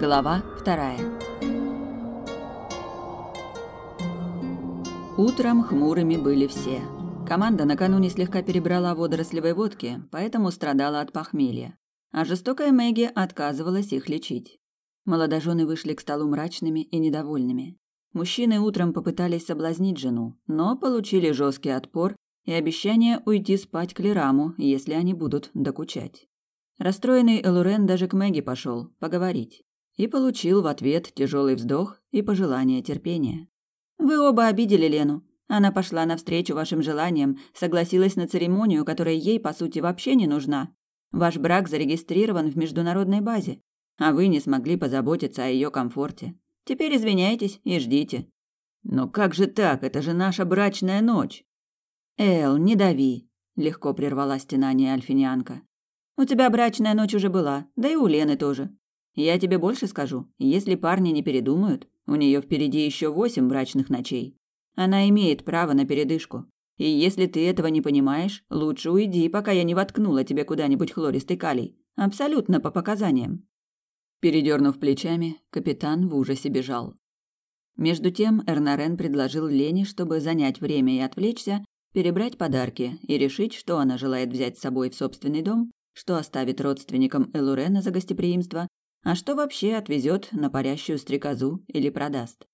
Глава вторая. Утром хмурыми были все. Команда накануне слегка перебрала водорослевой водки, поэтому страдала от похмелья. А жестокая Мэгги отказывалась их лечить. Молодожены вышли к столу мрачными и недовольными. Мужчины утром попытались соблазнить жену, но получили жесткий отпор и обещание уйти спать к Лераму, если они будут докучать. Расстроенный Элурен даже к Мэгги пошел поговорить и получил в ответ тяжелый вздох и пожелание терпения. Вы оба обидели Лену. Она пошла навстречу вашим желаниям, согласилась на церемонию, которая ей, по сути, вообще не нужна. Ваш брак зарегистрирован в международной базе, а вы не смогли позаботиться о ее комфорте. Теперь извиняйтесь и ждите. Но как же так? Это же наша брачная ночь. Эл, не дави, легко прервала стенание альфинианка. У тебя брачная ночь уже была, да и у Лены тоже. Я тебе больше скажу, если парни не передумают, у нее впереди еще восемь брачных ночей. Она имеет право на передышку. И если ты этого не понимаешь, лучше уйди, пока я не воткнула тебе куда-нибудь хлористый калий. Абсолютно по показаниям. Передернув плечами, капитан в ужасе бежал. Между тем Эрнарен предложил Лене, чтобы занять время и отвлечься, перебрать подарки и решить, что она желает взять с собой в собственный дом, что оставит родственникам Элурена за гостеприимство, а что вообще отвезет на парящую стрекозу или продаст.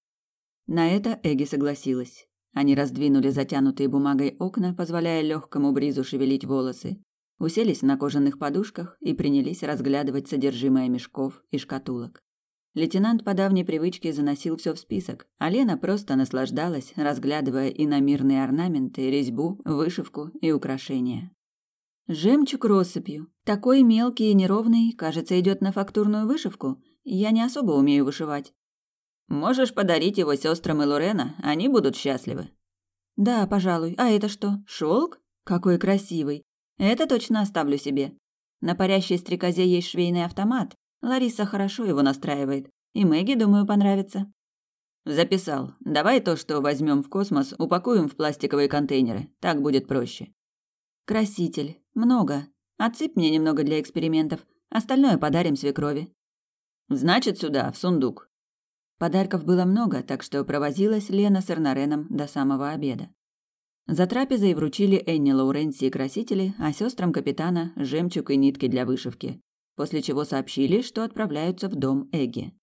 На это Эги согласилась. Они раздвинули затянутые бумагой окна, позволяя легкому бризу шевелить волосы, уселись на кожаных подушках и принялись разглядывать содержимое мешков и шкатулок. Лейтенант по давней привычке заносил все в список, а Лена просто наслаждалась, разглядывая иномирные орнаменты, резьбу, вышивку и украшения. Жемчуг россыпью. Такой мелкий и неровный, кажется, идет на фактурную вышивку. Я не особо умею вышивать. Можешь подарить его сестрам и Лорена, они будут счастливы. Да, пожалуй. А это что? Шелк? Какой красивый. Это точно оставлю себе. На парящей стрекозе есть швейный автомат. Лариса хорошо его настраивает. И Мэгги, думаю, понравится. Записал. Давай то, что возьмем в космос, упакуем в пластиковые контейнеры. Так будет проще. Краситель. Много. Отсыпь мне немного для экспериментов. Остальное подарим свекрови. Значит, сюда, в сундук. Подарков было много, так что провозилась Лена с Эрнареном до самого обеда. За трапезой вручили Энни Лауренции красители, а сестрам капитана жемчуг и нитки для вышивки, после чего сообщили, что отправляются в дом Эгги.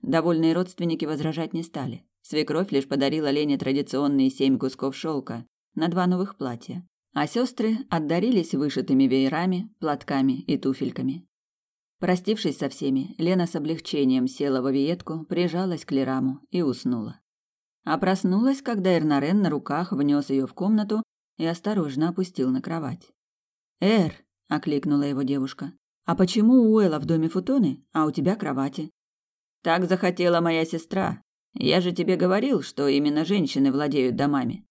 Довольные родственники возражать не стали. Свекровь лишь подарила Лене традиционные семь кусков шелка на два новых платья а сестры отдарились вышитыми веерами, платками и туфельками. Простившись со всеми, Лена с облегчением села в авиетку, прижалась к Лераму и уснула. А проснулась, когда Эрнарен на руках внес ее в комнату и осторожно опустил на кровать. «Эр!» – окликнула его девушка. «А почему у Уэлла в доме футоны, а у тебя кровати?» «Так захотела моя сестра. Я же тебе говорил, что именно женщины владеют домами».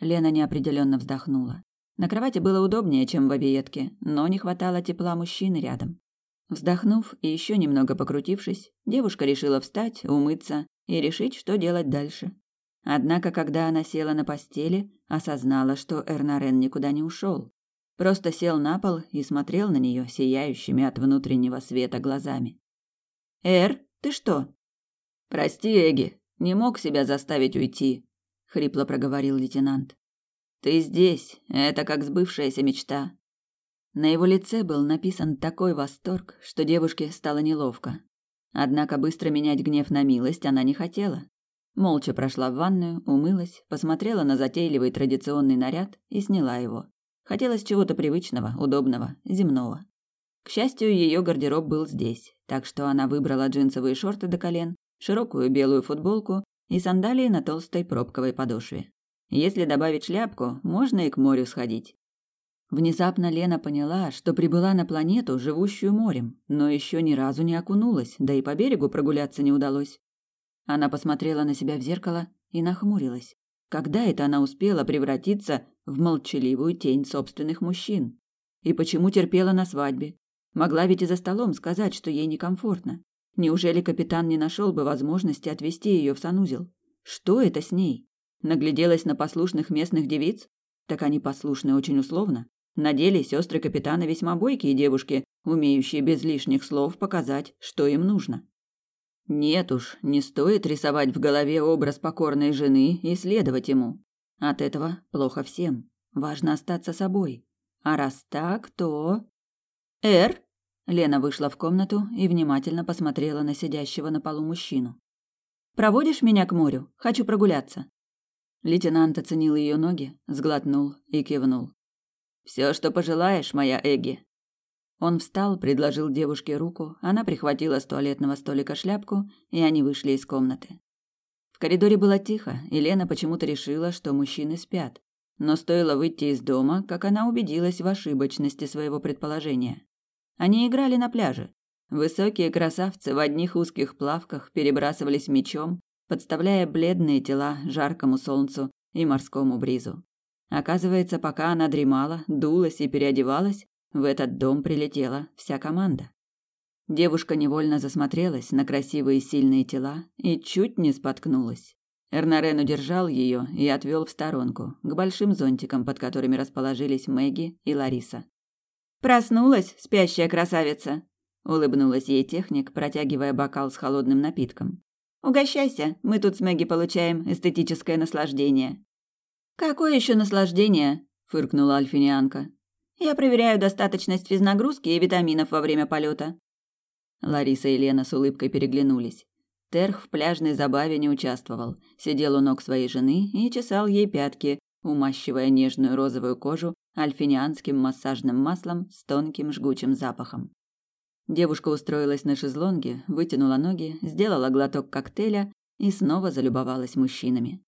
Лена неопределенно вздохнула. На кровати было удобнее, чем в объедке, но не хватало тепла мужчины рядом. Вздохнув и еще немного покрутившись, девушка решила встать, умыться и решить, что делать дальше. Однако, когда она села на постели, осознала, что Эрнарен никуда не ушел. Просто сел на пол и смотрел на нее сияющими от внутреннего света глазами. «Эр, ты что?» «Прости, Эги, не мог себя заставить уйти», хрипло проговорил лейтенант. Ты здесь, это как сбывшаяся мечта. На его лице был написан такой восторг, что девушке стало неловко. Однако быстро менять гнев на милость она не хотела. Молча прошла в ванную, умылась, посмотрела на затейливый традиционный наряд и сняла его. Хотелось чего-то привычного, удобного, земного. К счастью, ее гардероб был здесь, так что она выбрала джинсовые шорты до колен, широкую белую футболку и сандалии на толстой пробковой подошве. Если добавить шляпку, можно и к морю сходить. Внезапно Лена поняла, что прибыла на планету, живущую морем, но еще ни разу не окунулась, да и по берегу прогуляться не удалось. Она посмотрела на себя в зеркало и нахмурилась. Когда это она успела превратиться в молчаливую тень собственных мужчин? И почему терпела на свадьбе? Могла ведь и за столом сказать, что ей некомфортно. Неужели капитан не нашел бы возможности отвезти ее в санузел? Что это с ней? Нагляделась на послушных местных девиц? Так они послушны очень условно. На деле сестры капитана весьма бойкие девушки, умеющие без лишних слов показать, что им нужно. Нет уж, не стоит рисовать в голове образ покорной жены и следовать ему. От этого плохо всем. Важно остаться собой. А раз так, то... «Эр!» Лена вышла в комнату и внимательно посмотрела на сидящего на полу мужчину. «Проводишь меня к морю? Хочу прогуляться». Лейтенант оценил ее ноги, сглотнул и кивнул. «Все, что пожелаешь, моя Эгги». Он встал, предложил девушке руку, она прихватила с туалетного столика шляпку, и они вышли из комнаты. В коридоре было тихо, и Лена почему-то решила, что мужчины спят. Но стоило выйти из дома, как она убедилась в ошибочности своего предположения. Они играли на пляже. Высокие красавцы в одних узких плавках перебрасывались мечом, подставляя бледные тела жаркому солнцу и морскому бризу. Оказывается, пока она дремала, дулась и переодевалась, в этот дом прилетела вся команда. Девушка невольно засмотрелась на красивые сильные тела и чуть не споткнулась. Эрнарен удержал ее и отвел в сторонку, к большим зонтикам, под которыми расположились Мэгги и Лариса. «Проснулась, спящая красавица!» — улыбнулась ей техник, протягивая бокал с холодным напитком. «Угощайся, мы тут с Мэгги получаем эстетическое наслаждение». «Какое еще наслаждение?» — фыркнула альфинианка. «Я проверяю достаточность физнагрузки и витаминов во время полета». Лариса и Лена с улыбкой переглянулись. Терх в пляжной забаве не участвовал, сидел у ног своей жены и чесал ей пятки, умащивая нежную розовую кожу альфинианским массажным маслом с тонким жгучим запахом. Девушка устроилась на шезлонге, вытянула ноги, сделала глоток коктейля и снова залюбовалась мужчинами.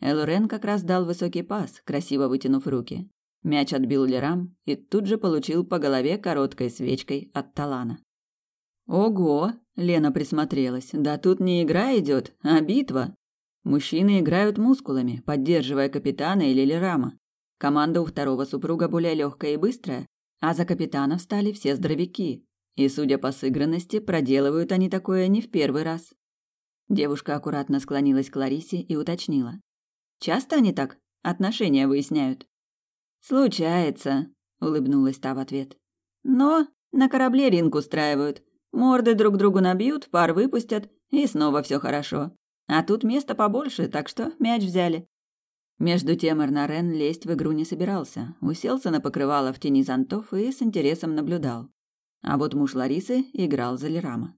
Элурен как раз дал высокий пас, красиво вытянув руки. Мяч отбил Лерам и тут же получил по голове короткой свечкой от Талана. Ого, Лена присмотрелась. Да тут не игра идет, а битва. Мужчины играют мускулами, поддерживая капитана или Лерама. Команда у второго супруга более легкая и быстрая, а за капитана встали все здоровяки. И, судя по сыгранности, проделывают они такое не в первый раз. Девушка аккуратно склонилась к Ларисе и уточнила. «Часто они так отношения выясняют?» «Случается», — улыбнулась та в ответ. «Но на корабле ринг устраивают. Морды друг другу набьют, пар выпустят, и снова все хорошо. А тут места побольше, так что мяч взяли. Между тем Эрнарен лезть в игру не собирался, уселся на покрывало в тени зонтов и с интересом наблюдал. А вот муж Ларисы играл за Лерама.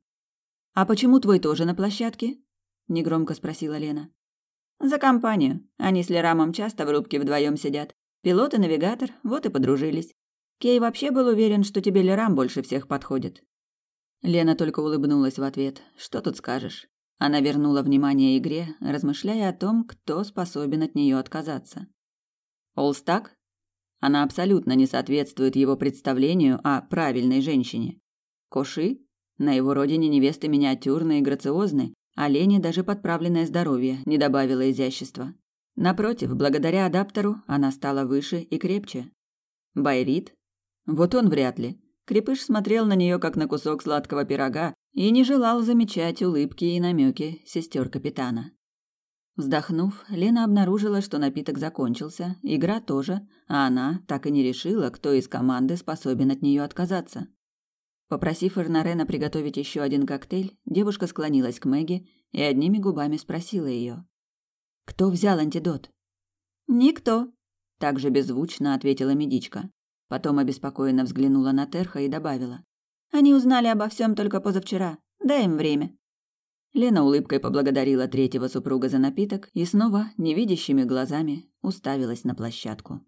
«А почему твой тоже на площадке?» – негромко спросила Лена. «За компанию. Они с Лерамом часто в рубке вдвоем сидят. Пилот и навигатор, вот и подружились. Кей вообще был уверен, что тебе Лерам больше всех подходит. Лена только улыбнулась в ответ. Что тут скажешь? Она вернула внимание игре, размышляя о том, кто способен от нее отказаться. Олстак? Она абсолютно не соответствует его представлению о правильной женщине. Коши? На его родине невесты миниатюрные и грациозны, а Лене даже подправленное здоровье не добавило изящества. Напротив, благодаря адаптеру она стала выше и крепче. Байрит? Вот он вряд ли. Крепыш смотрел на нее как на кусок сладкого пирога и не желал замечать улыбки и намеки сестер капитана. Вздохнув, Лена обнаружила, что напиток закончился, игра тоже, а она так и не решила, кто из команды способен от нее отказаться. Попросив Эрнарена приготовить еще один коктейль, девушка склонилась к Мэгги и одними губами спросила ее: «Кто взял антидот?» «Никто», – также беззвучно ответила медичка. Потом обеспокоенно взглянула на Терха и добавила. «Они узнали обо всем только позавчера. Дай им время». Лена улыбкой поблагодарила третьего супруга за напиток и снова, невидящими глазами, уставилась на площадку.